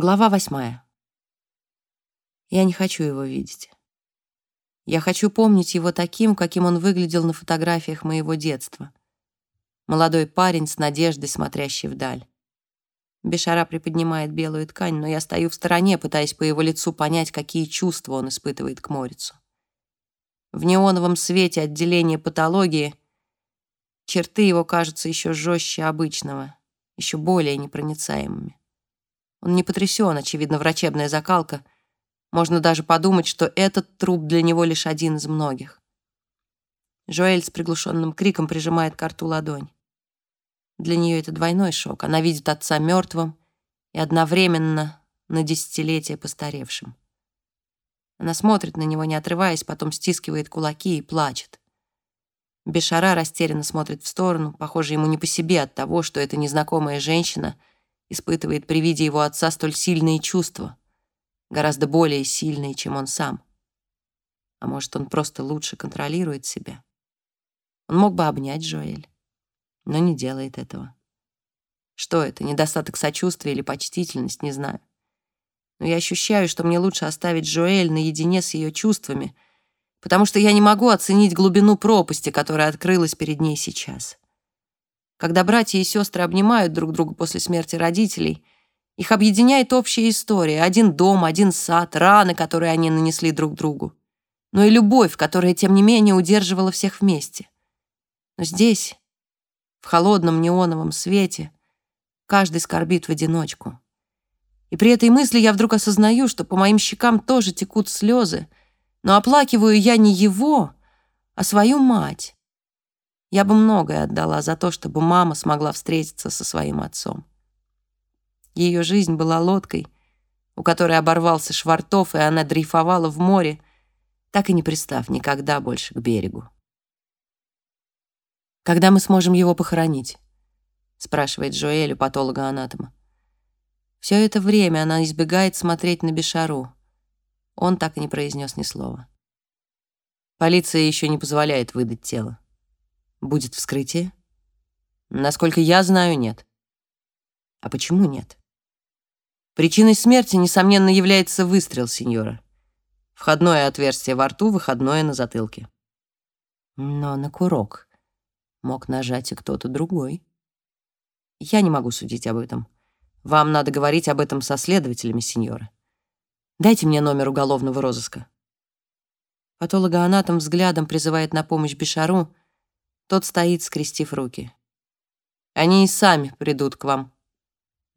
Глава восьмая. Я не хочу его видеть. Я хочу помнить его таким, каким он выглядел на фотографиях моего детства. Молодой парень с надеждой, смотрящий вдаль. Бешара приподнимает белую ткань, но я стою в стороне, пытаясь по его лицу понять, какие чувства он испытывает к Морицу. В неоновом свете отделения патологии черты его кажутся еще жестче обычного, еще более непроницаемыми. Он не потрясен, очевидно, врачебная закалка — можно даже подумать, что этот труп для него лишь один из многих. Жоэль с приглушенным криком прижимает к рту ладонь. Для нее это двойной шок. Она видит отца мертвым и одновременно на десятилетие постаревшим. Она смотрит на него, не отрываясь, потом стискивает кулаки и плачет. Бешара растерянно смотрит в сторону, похоже, ему не по себе от того, что эта незнакомая женщина испытывает при виде его отца столь сильные чувства гораздо более сильный, чем он сам. А может, он просто лучше контролирует себя. Он мог бы обнять Жоэль, но не делает этого. Что это, недостаток сочувствия или почтительность, не знаю. Но я ощущаю, что мне лучше оставить Жоэль наедине с ее чувствами, потому что я не могу оценить глубину пропасти, которая открылась перед ней сейчас. Когда братья и сестры обнимают друг друга после смерти родителей — их объединяет общая история. Один дом, один сад, раны, которые они нанесли друг другу. Но и любовь, которая, тем не менее, удерживала всех вместе. Но здесь, в холодном неоновом свете, каждый скорбит в одиночку. И при этой мысли я вдруг осознаю, что по моим щекам тоже текут слезы, но оплакиваю я не его, а свою мать. Я бы многое отдала за то, чтобы мама смогла встретиться со своим отцом. Ее жизнь была лодкой, у которой оборвался швартов, и она дрейфовала в море, так и не пристав никогда больше к берегу. «Когда мы сможем его похоронить?» — спрашивает Джоэль у патолога-анатома. Все это время она избегает смотреть на Бешару. Он так и не произнес ни слова. Полиция еще не позволяет выдать тело. Будет вскрытие? Насколько я знаю, нет. А почему нет? Причиной смерти, несомненно, является выстрел сеньора. Входное отверстие во рту, выходное на затылке. Но на курок мог нажать и кто-то другой. Я не могу судить об этом. Вам надо говорить об этом со следователями, сеньора. Дайте мне номер уголовного розыска. Патологоанатом взглядом призывает на помощь Бешару. Тот стоит, скрестив руки. Они и сами придут к вам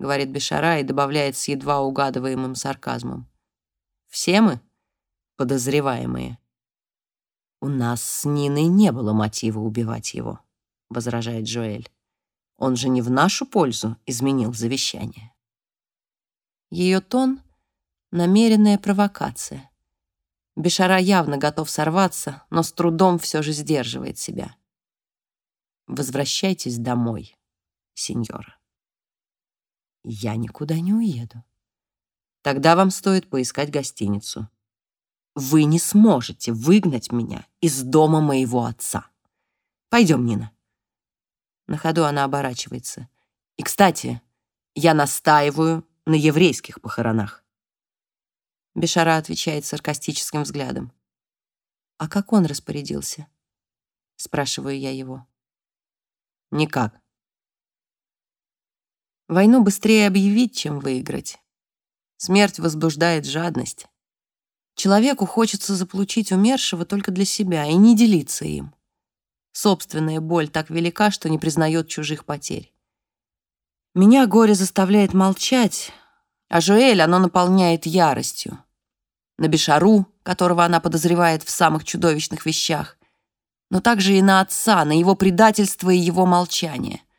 говорит Бешара и добавляет с едва угадываемым сарказмом. Все мы подозреваемые. У нас с Ниной не было мотива убивать его, возражает Джоэль. Он же не в нашу пользу изменил завещание. Ее тон — намеренная провокация. Бешара явно готов сорваться, но с трудом все же сдерживает себя. «Возвращайтесь домой, сеньора». Я никуда не уеду. Тогда вам стоит поискать гостиницу. Вы не сможете выгнать меня из дома моего отца. Пойдем, Нина. На ходу она оборачивается. И, кстати, я настаиваю на еврейских похоронах. Бешара отвечает саркастическим взглядом. «А как он распорядился?» Спрашиваю я его. «Никак. Войну быстрее объявить, чем выиграть. Смерть возбуждает жадность. Человеку хочется заполучить умершего только для себя и не делиться им. Собственная боль так велика, что не признает чужих потерь. Меня горе заставляет молчать, а Жоэль оно наполняет яростью. На Бешару, которого она подозревает в самых чудовищных вещах, но также и на отца, на его предательство и его молчание —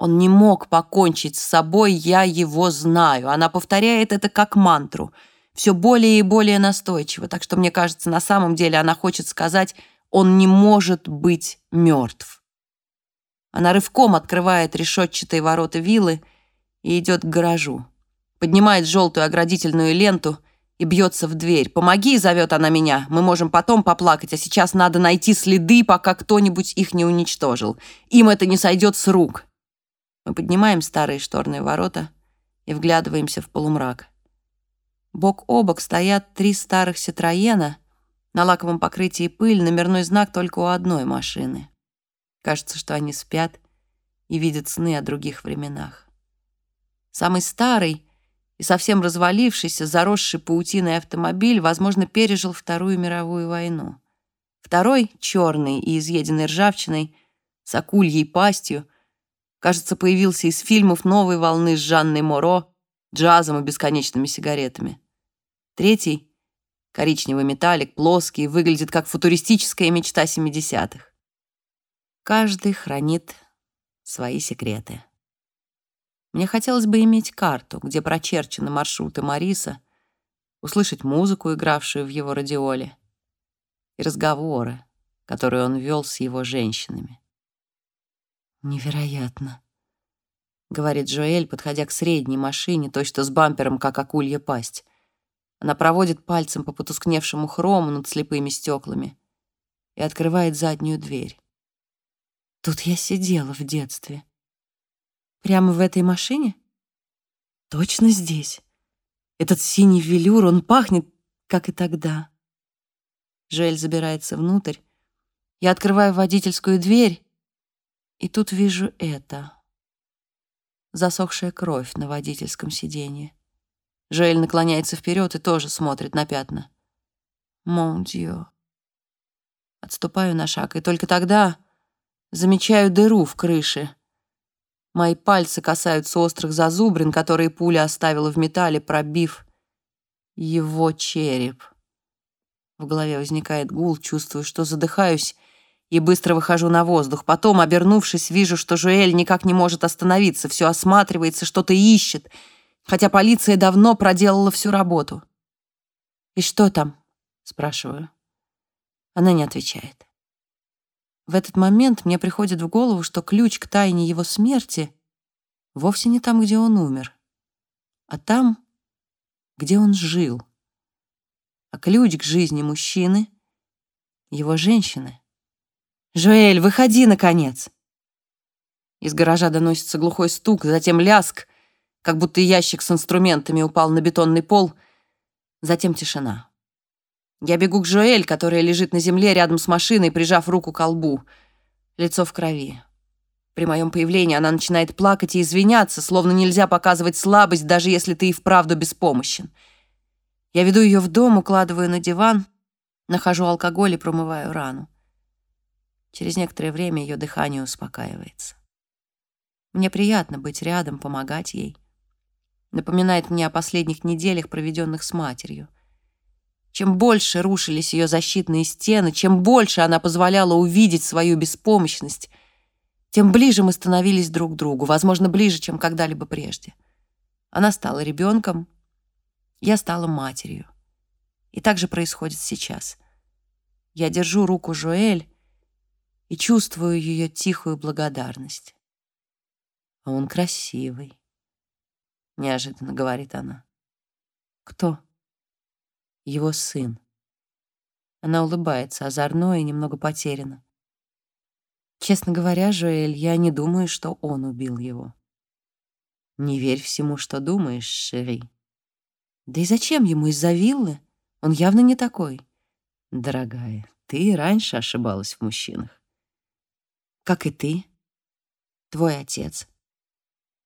он не мог покончить с собой, я его знаю. Она повторяет это как мантру, все более и более настойчиво, так что, мне кажется, на самом деле она хочет сказать, он не может быть мертв. Она рывком открывает решетчатые ворота виллы и идет к гаражу. Поднимает желтую оградительную ленту и бьется в дверь. «Помоги!» — зовет она меня. «Мы можем потом поплакать, а сейчас надо найти следы, пока кто-нибудь их не уничтожил. Им это не сойдет с рук». Мы поднимаем старые шторные ворота и вглядываемся в полумрак. Бок о бок стоят три старых «Ситроена», на лаковом покрытии пыль, номерной знак только у одной машины. Кажется, что они спят и видят сны о других временах. Самый старый и совсем развалившийся, заросший паутиной автомобиль, возможно, пережил Вторую мировую войну. Второй, черный и изъеденный ржавчиной, с акульей пастью, кажется, появился из фильмов новой волны с Жанной Моро, джазом и бесконечными сигаретами. Третий, коричневый металлик, плоский, выглядит как футуристическая мечта 70-х. Каждый хранит свои секреты. Мне хотелось бы иметь карту, где прочерчены маршруты Мариса, услышать музыку, игравшую в его радиоле, и разговоры, которые он вел с его женщинами. «Невероятно», — говорит Джоэль, подходя к средней машине, точно с бампером, как акулья пасть. Она проводит пальцем по потускневшему хрому над слепыми стеклами и открывает заднюю дверь. Тут я сидела в детстве. Прямо в этой машине? Точно здесь. Этот синий велюр, он пахнет, как и тогда. Жуэль забирается внутрь. Я открываю водительскую дверь, и тут вижу это. Засохшая кровь на водительском сиденье. Жоэль наклоняется вперед и тоже смотрит на пятна. Мон Отступаю на шаг, и только тогда замечаю дыру в крыше — Мои пальцы касаются острых зазубрин, которые пуля оставила в металле, пробив его череп. В голове возникает гул, чувствую, что задыхаюсь, и быстро выхожу на воздух. Потом, обернувшись, вижу, что Жуэль никак не может остановиться, все осматривается, что-то ищет, хотя полиция давно проделала всю работу. «И что там?» — спрашиваю. Она не отвечает. В этот момент мне приходит в голову, что ключ к тайне его смерти вовсе не там, где он умер, а там, где он жил. А ключ к жизни мужчины — его женщины. «Жоэль, выходи, наконец!» Из гаража доносится глухой стук, затем ляск, как будто ящик с инструментами упал на бетонный пол, затем тишина. Я бегу к Жоэль, которая лежит на земле рядом с машиной, прижав руку к лбу. Лицо в крови. При моем появлении она начинает плакать и извиняться, словно нельзя показывать слабость, даже если ты и вправду беспомощен. Я веду ее в дом, укладываю на диван, нахожу алкоголь и промываю рану. Через некоторое время ее дыхание успокаивается. Мне приятно быть рядом, помогать ей. Напоминает мне о последних неделях, проведенных с матерью — чем больше рушились ее защитные стены, чем больше она позволяла увидеть свою беспомощность, тем ближе мы становились друг к другу, возможно, ближе, чем когда-либо прежде. Она стала ребенком, я стала матерью. И так же происходит сейчас. Я держу руку Жоэль и чувствую ее тихую благодарность. «А он красивый», — неожиданно говорит она. «Кто?» Его сын. Она улыбается озорно и немного потеряна. Честно говоря, Жоэль, я не думаю, что он убил его. Не верь всему, что думаешь, Шери. Да и зачем ему из-за виллы? Он явно не такой. Дорогая, ты раньше ошибалась в мужчинах. Как и ты. Твой отец.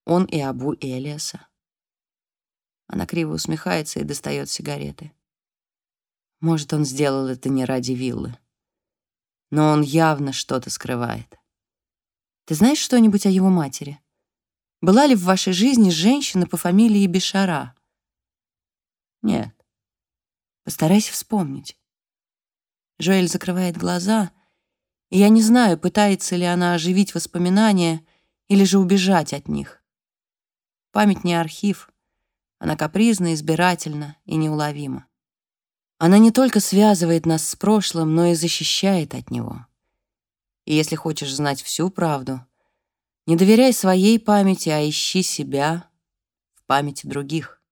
Он и Абу Элиаса. Она криво усмехается и достает сигареты. Может, он сделал это не ради виллы. Но он явно что-то скрывает. Ты знаешь что-нибудь о его матери? Была ли в вашей жизни женщина по фамилии Бешара? Нет. Постарайся вспомнить. Жоэль закрывает глаза, и я не знаю, пытается ли она оживить воспоминания или же убежать от них. Память не архив. Она капризна, избирательна и неуловима. Она не только связывает нас с прошлым, но и защищает от него. И если хочешь знать всю правду, не доверяй своей памяти, а ищи себя в памяти других.